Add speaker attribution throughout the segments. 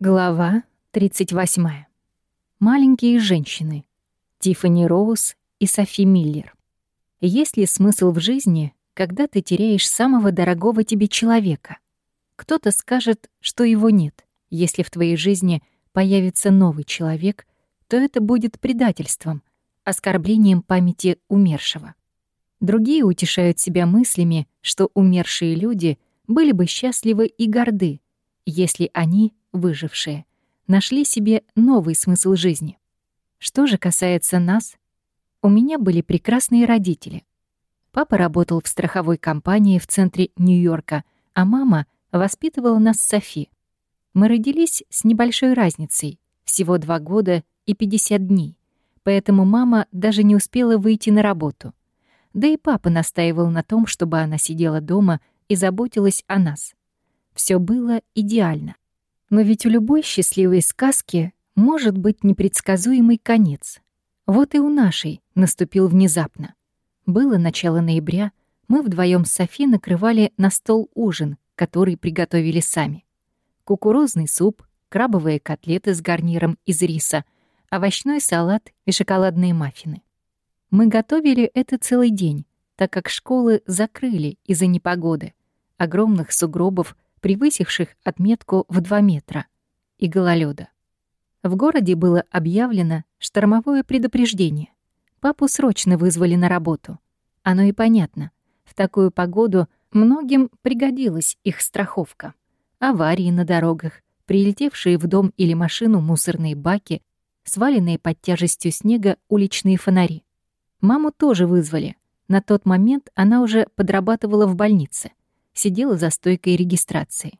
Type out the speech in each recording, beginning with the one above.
Speaker 1: Глава 38. Маленькие женщины. Тиффани Роуз и Софи Миллер. Есть ли смысл в жизни, когда ты теряешь самого дорогого тебе человека? Кто-то скажет, что его нет. Если в твоей жизни появится новый человек, то это будет предательством, оскорблением памяти умершего. Другие утешают себя мыслями, что умершие люди были бы счастливы и горды, если они выжившие, нашли себе новый смысл жизни. Что же касается нас, у меня были прекрасные родители. Папа работал в страховой компании в центре Нью-Йорка, а мама воспитывала нас Софи. Мы родились с небольшой разницей, всего два года и 50 дней, поэтому мама даже не успела выйти на работу. Да и папа настаивал на том, чтобы она сидела дома и заботилась о нас. Все было идеально. Но ведь у любой счастливой сказки может быть непредсказуемый конец. Вот и у нашей наступил внезапно. Было начало ноября, мы вдвоем с Софи накрывали на стол ужин, который приготовили сами. Кукурузный суп, крабовые котлеты с гарниром из риса, овощной салат и шоколадные маффины. Мы готовили это целый день, так как школы закрыли из-за непогоды, огромных сугробов — превысивших отметку в 2 метра, и гололёда. В городе было объявлено штормовое предупреждение. Папу срочно вызвали на работу. Оно и понятно. В такую погоду многим пригодилась их страховка. Аварии на дорогах, прилетевшие в дом или машину мусорные баки, сваленные под тяжестью снега уличные фонари. Маму тоже вызвали. На тот момент она уже подрабатывала в больнице сидела за стойкой регистрации.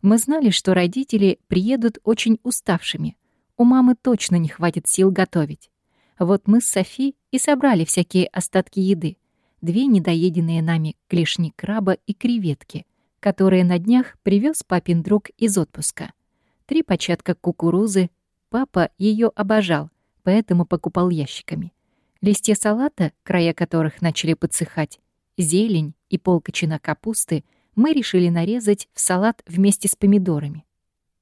Speaker 1: Мы знали, что родители приедут очень уставшими. У мамы точно не хватит сил готовить. Вот мы с Софи и собрали всякие остатки еды. Две недоеденные нами клешни краба и креветки, которые на днях привез папин друг из отпуска. Три початка кукурузы. Папа ее обожал, поэтому покупал ящиками. Листья салата, края которых начали подсыхать, зелень и полкочина капусты — мы решили нарезать в салат вместе с помидорами.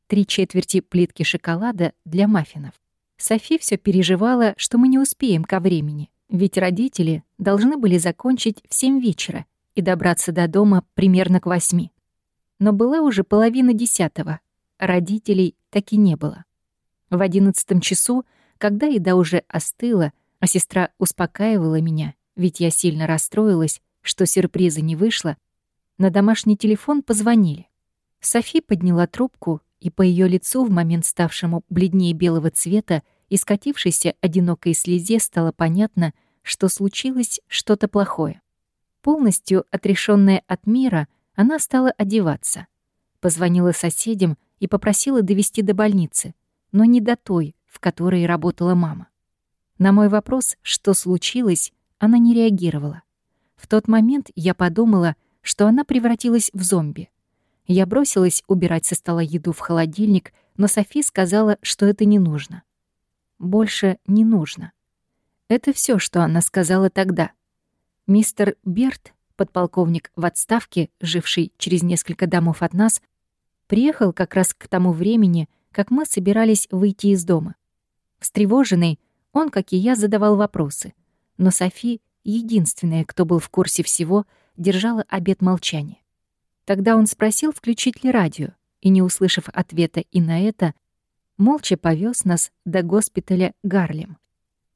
Speaker 1: Три четверти плитки шоколада для маффинов. Софи все переживала, что мы не успеем ко времени, ведь родители должны были закончить в семь вечера и добраться до дома примерно к восьми. Но была уже половина десятого, родителей так и не было. В одиннадцатом часу, когда еда уже остыла, а сестра успокаивала меня, ведь я сильно расстроилась, что сюрприза не вышло, на домашний телефон позвонили. Софи подняла трубку, и по ее лицу, в момент ставшему бледнее белого цвета и скатившейся одинокой слезе, стало понятно, что случилось что-то плохое. Полностью отрешенная от мира, она стала одеваться. Позвонила соседям и попросила довести до больницы, но не до той, в которой работала мама. На мой вопрос, что случилось, она не реагировала. В тот момент я подумала, что она превратилась в зомби. Я бросилась убирать со стола еду в холодильник, но Софи сказала, что это не нужно. Больше не нужно. Это все, что она сказала тогда. Мистер Берт, подполковник в отставке, живший через несколько домов от нас, приехал как раз к тому времени, как мы собирались выйти из дома. Встревоженный, он, как и я, задавал вопросы. Но Софи, единственная, кто был в курсе всего, держала обет молчания. Тогда он спросил, включить ли радио, и, не услышав ответа и на это, молча повез нас до госпиталя Гарлем.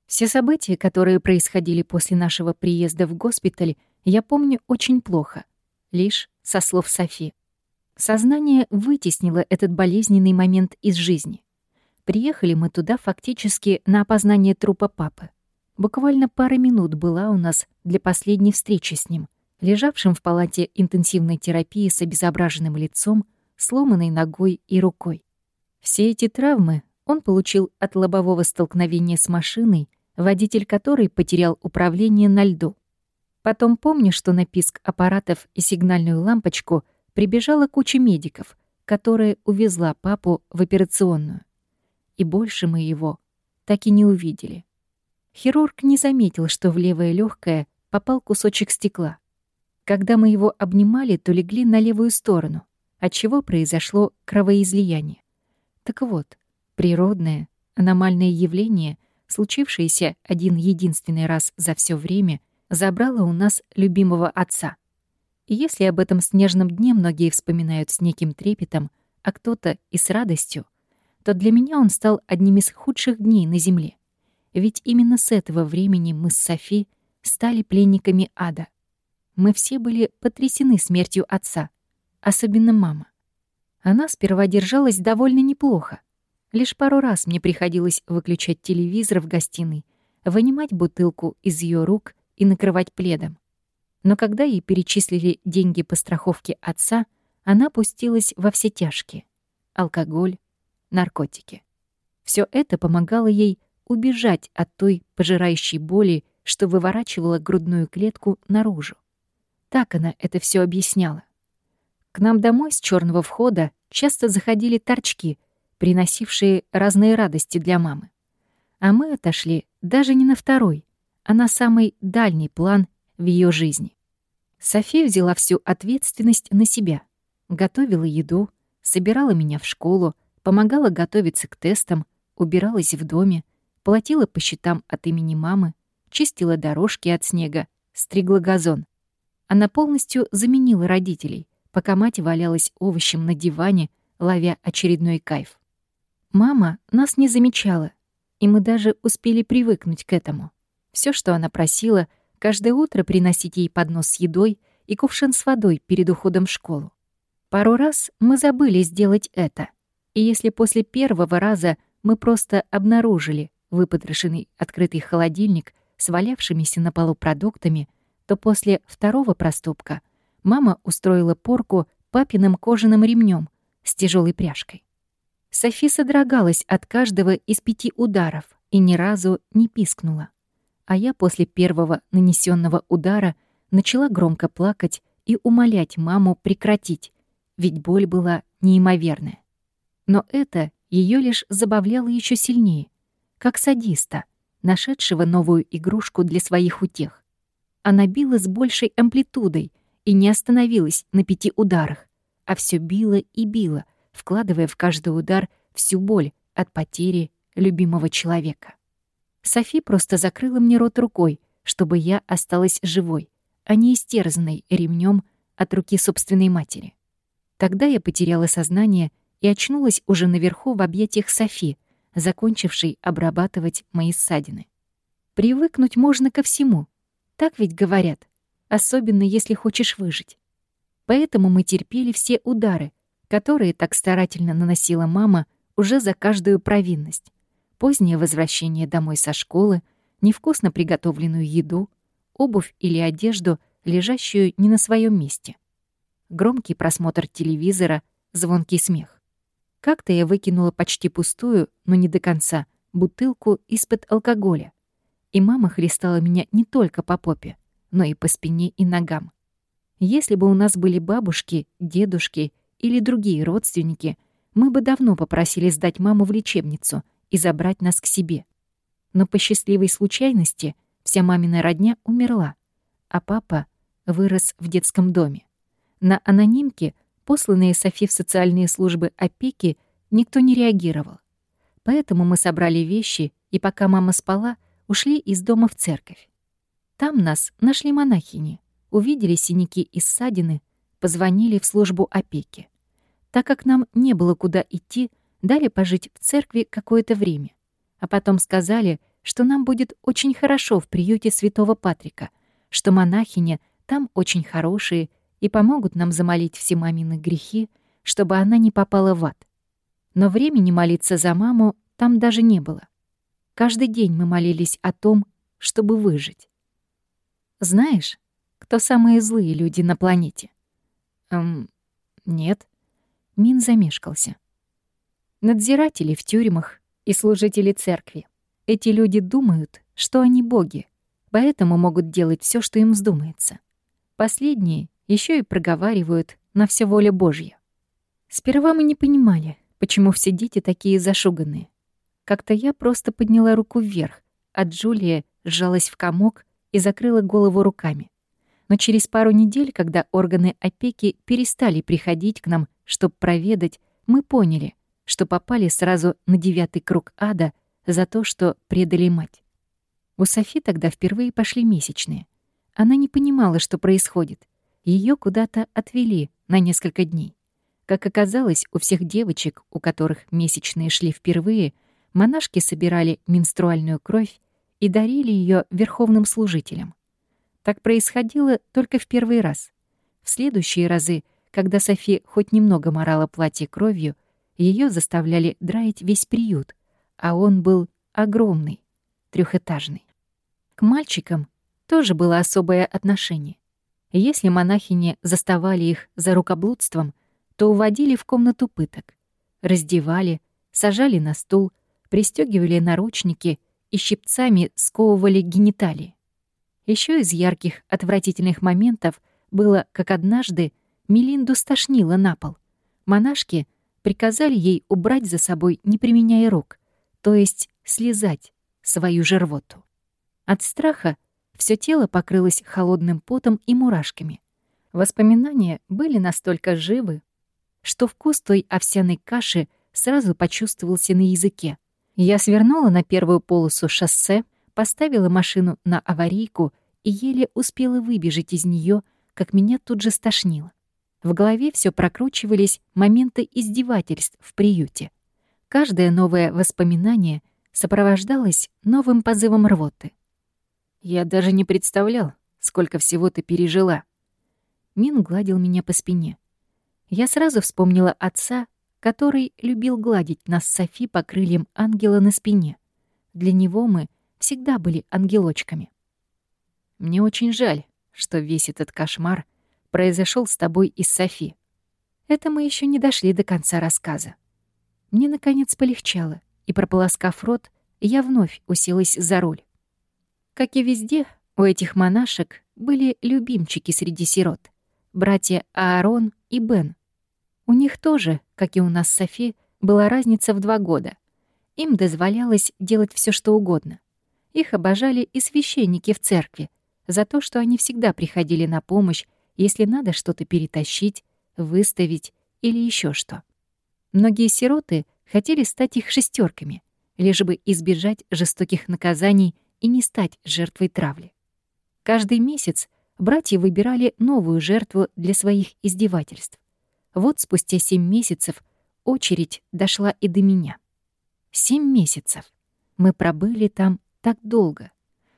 Speaker 1: Все события, которые происходили после нашего приезда в госпиталь, я помню очень плохо, лишь со слов Софи. Сознание вытеснило этот болезненный момент из жизни. Приехали мы туда фактически на опознание трупа папы. Буквально пара минут была у нас для последней встречи с ним — лежавшим в палате интенсивной терапии с обезображенным лицом, сломанной ногой и рукой. Все эти травмы он получил от лобового столкновения с машиной, водитель которой потерял управление на льду. Потом помню, что на писк аппаратов и сигнальную лампочку прибежала куча медиков, которая увезла папу в операционную. И больше мы его так и не увидели. Хирург не заметил, что в левое легкое попал кусочек стекла. Когда мы его обнимали, то легли на левую сторону, отчего произошло кровоизлияние. Так вот, природное, аномальное явление, случившееся один единственный раз за все время, забрало у нас любимого отца. И если об этом снежном дне многие вспоминают с неким трепетом, а кто-то и с радостью, то для меня он стал одним из худших дней на Земле. Ведь именно с этого времени мы с Софи стали пленниками ада. Мы все были потрясены смертью отца, особенно мама. Она сперва держалась довольно неплохо. Лишь пару раз мне приходилось выключать телевизор в гостиной, вынимать бутылку из ее рук и накрывать пледом. Но когда ей перечислили деньги по страховке отца, она пустилась во все тяжкие. Алкоголь, наркотики. Все это помогало ей убежать от той пожирающей боли, что выворачивала грудную клетку наружу. Так она это все объясняла. К нам домой с черного входа часто заходили торчки, приносившие разные радости для мамы. А мы отошли даже не на второй, а на самый дальний план в ее жизни. София взяла всю ответственность на себя. Готовила еду, собирала меня в школу, помогала готовиться к тестам, убиралась в доме, платила по счетам от имени мамы, чистила дорожки от снега, стригла газон. Она полностью заменила родителей, пока мать валялась овощем на диване, ловя очередной кайф. Мама нас не замечала, и мы даже успели привыкнуть к этому. Все, что она просила, каждое утро приносить ей поднос с едой и кувшин с водой перед уходом в школу. Пару раз мы забыли сделать это, и если после первого раза мы просто обнаружили выпотрошенный открытый холодильник с валявшимися на полу продуктами, то после второго проступка мама устроила порку папиным кожаным ремнем с тяжелой пряжкой. Софи содрогалась от каждого из пяти ударов и ни разу не пискнула. А я после первого нанесенного удара начала громко плакать и умолять маму прекратить, ведь боль была неимоверная. Но это ее лишь забавляло еще сильнее, как садиста, нашедшего новую игрушку для своих утех. Она била с большей амплитудой и не остановилась на пяти ударах, а все била и била, вкладывая в каждый удар всю боль от потери любимого человека. Софи просто закрыла мне рот рукой, чтобы я осталась живой, а не истерзанной ремнем от руки собственной матери. Тогда я потеряла сознание и очнулась уже наверху в объятиях Софи, закончившей обрабатывать мои ссадины. Привыкнуть можно ко всему, так ведь говорят, особенно если хочешь выжить. Поэтому мы терпели все удары, которые так старательно наносила мама уже за каждую провинность. Позднее возвращение домой со школы, невкусно приготовленную еду, обувь или одежду, лежащую не на своем месте. Громкий просмотр телевизора, звонкий смех. Как-то я выкинула почти пустую, но не до конца, бутылку из-под алкоголя. И мама хлестала меня не только по попе, но и по спине и ногам. Если бы у нас были бабушки, дедушки или другие родственники, мы бы давно попросили сдать маму в лечебницу и забрать нас к себе. Но по счастливой случайности вся мамина родня умерла, а папа вырос в детском доме. На анонимке посланные Софи в социальные службы опеки, никто не реагировал. Поэтому мы собрали вещи и, пока мама спала, ушли из дома в церковь. Там нас нашли монахини, увидели синяки и ссадины, позвонили в службу опеки. Так как нам не было куда идти, дали пожить в церкви какое-то время, а потом сказали, что нам будет очень хорошо в приюте святого Патрика, что монахини там очень хорошие и помогут нам замолить все мамины грехи, чтобы она не попала в ад. Но времени молиться за маму там даже не было. Каждый день мы молились о том, чтобы выжить. Знаешь, кто самые злые люди на планете? Эм, нет. Мин замешкался. Надзиратели в тюрьмах и служители церкви. Эти люди думают, что они боги, поэтому могут делать все, что им вздумается. Последние еще и проговаривают на все воля Божья. Сперва мы не понимали, почему все дети такие зашуганные. Как-то я просто подняла руку вверх, а Джулия сжалась в комок и закрыла голову руками. Но через пару недель, когда органы опеки перестали приходить к нам, чтобы проведать, мы поняли, что попали сразу на девятый круг ада за то, что предали мать. У Софи тогда впервые пошли месячные. Она не понимала, что происходит. Ее куда-то отвели на несколько дней. Как оказалось, у всех девочек, у которых месячные шли впервые, монашки собирали менструальную кровь и дарили ее верховным служителям. Так происходило только в первый раз. В следующие разы, когда Софи хоть немного морала платье кровью, ее заставляли драить весь приют, а он был огромный, трехэтажный. К мальчикам тоже было особое отношение. Если монахини заставали их за рукоблудством, то уводили в комнату пыток, раздевали, сажали на стул, пристегивали наручники и щипцами сковывали гениталии. Еще из ярких, отвратительных моментов было, как однажды Мелинду стошнило на пол. Монашки приказали ей убрать за собой, не применяя рук, то есть слезать свою же рвоту. От страха все тело покрылось холодным потом и мурашками. Воспоминания были настолько живы, что вкус той овсяной каши сразу почувствовался на языке. Я свернула на первую полосу шоссе, поставила машину на аварийку и еле успела выбежать из нее, как меня тут же стошнило. В голове все прокручивались моменты издевательств в приюте. Каждое новое воспоминание сопровождалось новым позывом рвоты. Я даже не представлял, сколько всего ты пережила. Мин гладил меня по спине. Я сразу вспомнила отца, который любил гладить нас с Софи по крыльям ангела на спине. Для него мы всегда были ангелочками. Мне очень жаль, что весь этот кошмар произошел с тобой и с Софи. Это мы еще не дошли до конца рассказа. Мне, наконец, полегчало, и, прополоскав рот, я вновь уселась за руль. Как и везде, у этих монашек были любимчики среди сирот — братья Аарон и Бен. У них тоже, как и у нас с Софи, была разница в два года. Им дозволялось делать все, что угодно. Их обожали и священники в церкви за то, что они всегда приходили на помощь, если надо что-то перетащить, выставить или еще что. Многие сироты хотели стать их шестерками, лишь бы избежать жестоких наказаний и не стать жертвой травли. Каждый месяц братья выбирали новую жертву для своих издевательств. Вот спустя семь месяцев очередь дошла и до меня. Семь месяцев. Мы пробыли там так долго.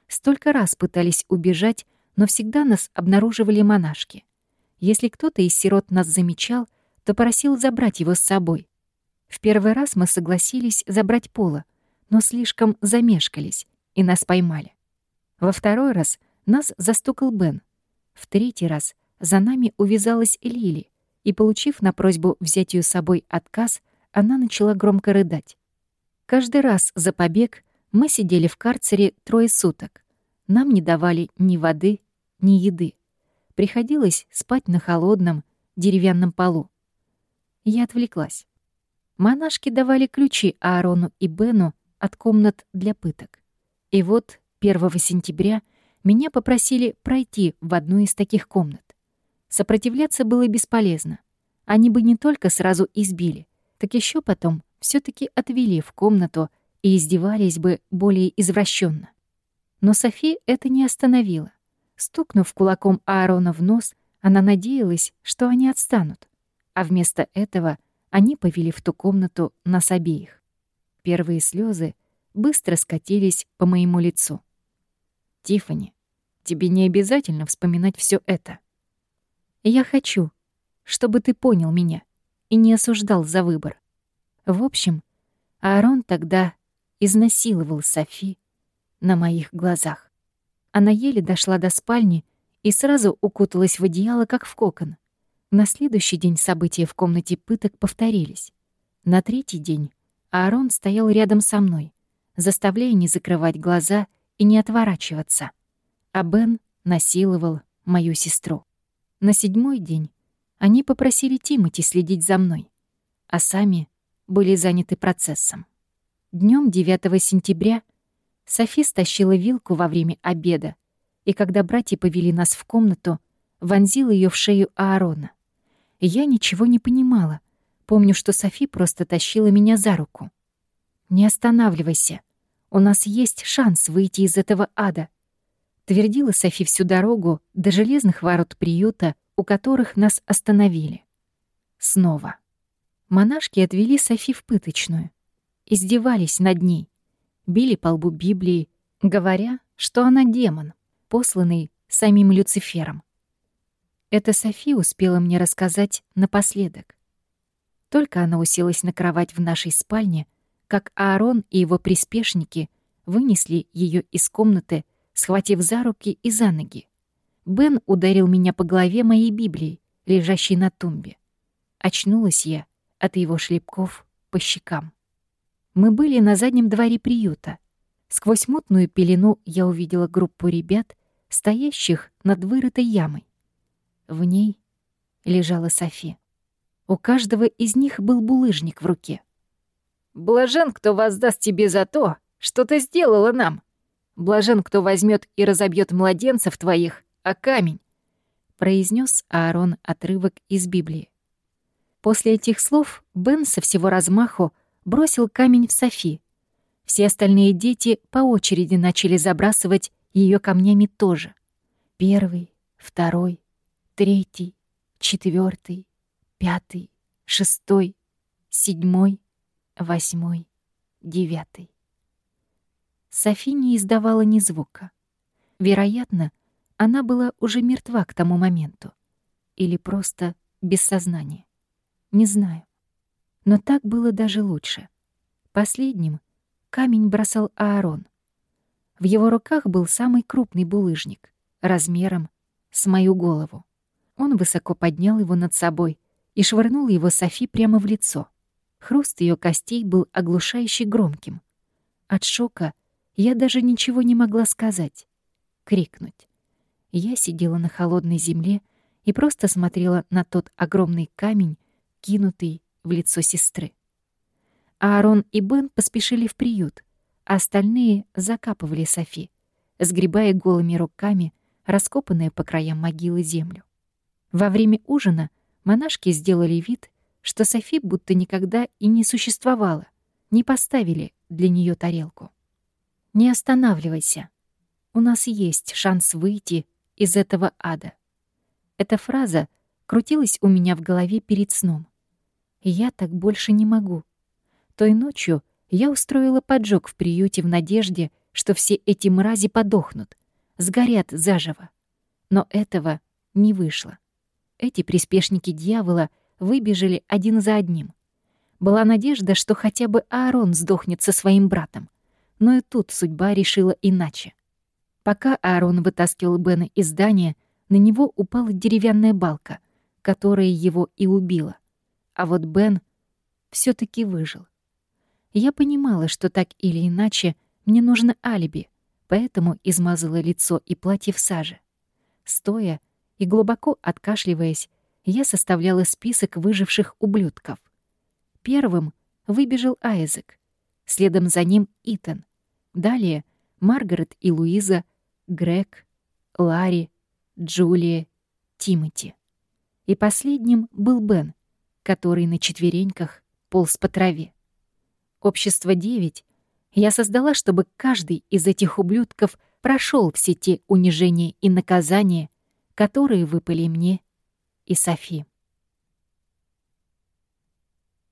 Speaker 1: Столько раз пытались убежать, но всегда нас обнаруживали монашки. Если кто-то из сирот нас замечал, то просил забрать его с собой. В первый раз мы согласились забрать Пола, но слишком замешкались, и нас поймали. Во второй раз нас застукал Бен. В третий раз за нами увязалась Лили, и, получив на просьбу взять ее с собой отказ, она начала громко рыдать. Каждый раз за побег мы сидели в карцере трое суток. Нам не давали ни воды, ни еды. Приходилось спать на холодном деревянном полу. Я отвлеклась. Монашки давали ключи Аарону и Бену от комнат для пыток. И вот 1 сентября меня попросили пройти в одну из таких комнат. Сопротивляться было бесполезно. Они бы не только сразу избили, так еще потом все таки отвели в комнату и издевались бы более извращенно. Но Софи это не остановило. Стукнув кулаком Аарона в нос, она надеялась, что они отстанут. А вместо этого они повели в ту комнату нас обеих. Первые слезы быстро скатились по моему лицу. Тифани, тебе не обязательно вспоминать все это. Я хочу, чтобы ты понял меня и не осуждал за выбор. В общем, Аарон тогда изнасиловал Софи на моих глазах. Она еле дошла до спальни и сразу укуталась в одеяло, как в кокон. На следующий день события в комнате пыток повторились. На третий день Аарон стоял рядом со мной, заставляя не закрывать глаза и не отворачиваться. А Бен насиловал мою сестру. На седьмой день они попросили Тимати следить за мной, а сами были заняты процессом. Днем 9 сентября Софи стащила вилку во время обеда, и когда братья повели нас в комнату, вонзила ее в шею Аарона. Я ничего не понимала, Помню, что Софи просто тащила меня за руку. «Не останавливайся. У нас есть шанс выйти из этого ада», — твердила Софи всю дорогу до железных ворот приюта, у которых нас остановили. Снова. Монашки отвели Софи в пыточную. Издевались над ней. Били по лбу Библии, говоря, что она демон, посланный самим Люцифером. Это Софи успела мне рассказать напоследок. Только она уселась на кровать в нашей спальне, как Аарон и его приспешники вынесли ее из комнаты, схватив за руки и за ноги. Бен ударил меня по голове моей Библией, лежащей на тумбе. Очнулась я от его шлепков по щекам. Мы были на заднем дворе приюта. Сквозь мутную пелену я увидела группу ребят, стоящих над вырытой ямой. В ней лежала Софи. У каждого из них был булыжник в руке. «Блажен, кто воздаст тебе за то, что ты сделала нам. Блажен, кто возьмет и разобьет младенцев твоих, а камень», произнес Аарон отрывок из Библии. После этих слов Бен со всего размаху бросил камень в Софи. Все остальные дети по очереди начали забрасывать ее камнями тоже. Первый, второй, третий, четвертый, пятый, шестой, седьмой, восьмой, девятый. Софи не издавала ни звука. Вероятно, она была уже мертва к тому моменту. Или просто без сознания. Не знаю. Но так было даже лучше. Последним камень бросал Аарон. В его руках был самый крупный булыжник, размером с мою голову. Он высоко поднял его над собой и швырнул его Софи прямо в лицо. Хруст ее костей был оглушающе громким. От шока я даже ничего не могла сказать, крикнуть. Я сидела на холодной земле и просто смотрела на тот огромный камень, кинутый в лицо сестры. Аарон и Бен поспешили в приют, а остальные закапывали Софи, сгребая голыми руками раскопанные по краям могилы землю. Во время ужина монашки сделали вид, что Софи будто никогда и не существовала, не поставили для нее тарелку. «Не останавливайся. У нас есть шанс выйти из этого ада». Эта фраза крутилась у меня в голове перед сном. Я так больше не могу. Той ночью я устроила поджог в приюте в надежде, что все эти мрази подохнут, сгорят заживо. Но этого не вышло. Эти приспешники дьявола выбежали один за одним. Была надежда, что хотя бы Аарон сдохнет со своим братом. Но и тут судьба решила иначе. Пока Аарон вытаскивал Бена из здания, на него упала деревянная балка, которая его и убила. А вот Бен все таки выжил. Я понимала, что так или иначе мне нужно алиби, поэтому измазала лицо и платье в саже. Стоя и глубоко откашливаясь, я составляла список выживших ублюдков. Первым выбежал Айзек, следом за ним Итан. Далее Маргарет и Луиза, Грег, Ларри, Джулия, Тимоти. И последним был Бен, который на четвереньках полз по траве. Общество 9 я создала, чтобы каждый из этих ублюдков прошел все те унижения и наказания, которые выпали мне и Софи.